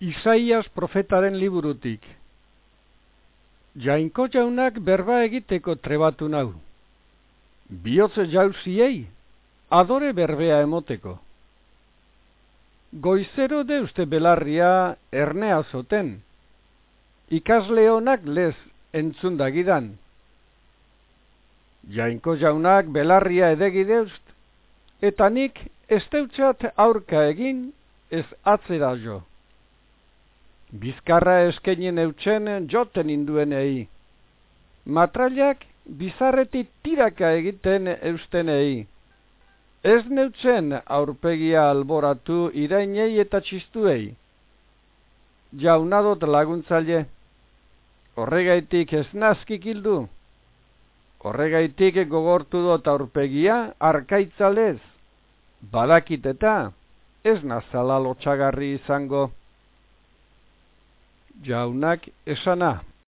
Isaias profetaren liburutik. Jainko jaunak berba egiteko trebatu nau. Biotze jauziei, adore berbea emoteko. Goizero uste belarria ernea zoten. Ikasle honak lez entzundagidan. Jainko jaunak belarria edegideust, eta nik ez aurka egin ez atzera jo bizkarra eskenien eutxen joten induenei. Matrailak bizarretik tiraka egiten eustenei. Ez neutzen aurpegia alboratu irainei eta txistuei. Jaunadot laguntzaile. Horregaitik ez nazkik hildu. Horregaitik gogortu dut aurpegia arkaitzalez. Badakit eta ez nazala lotxagarri izango jaunak esana.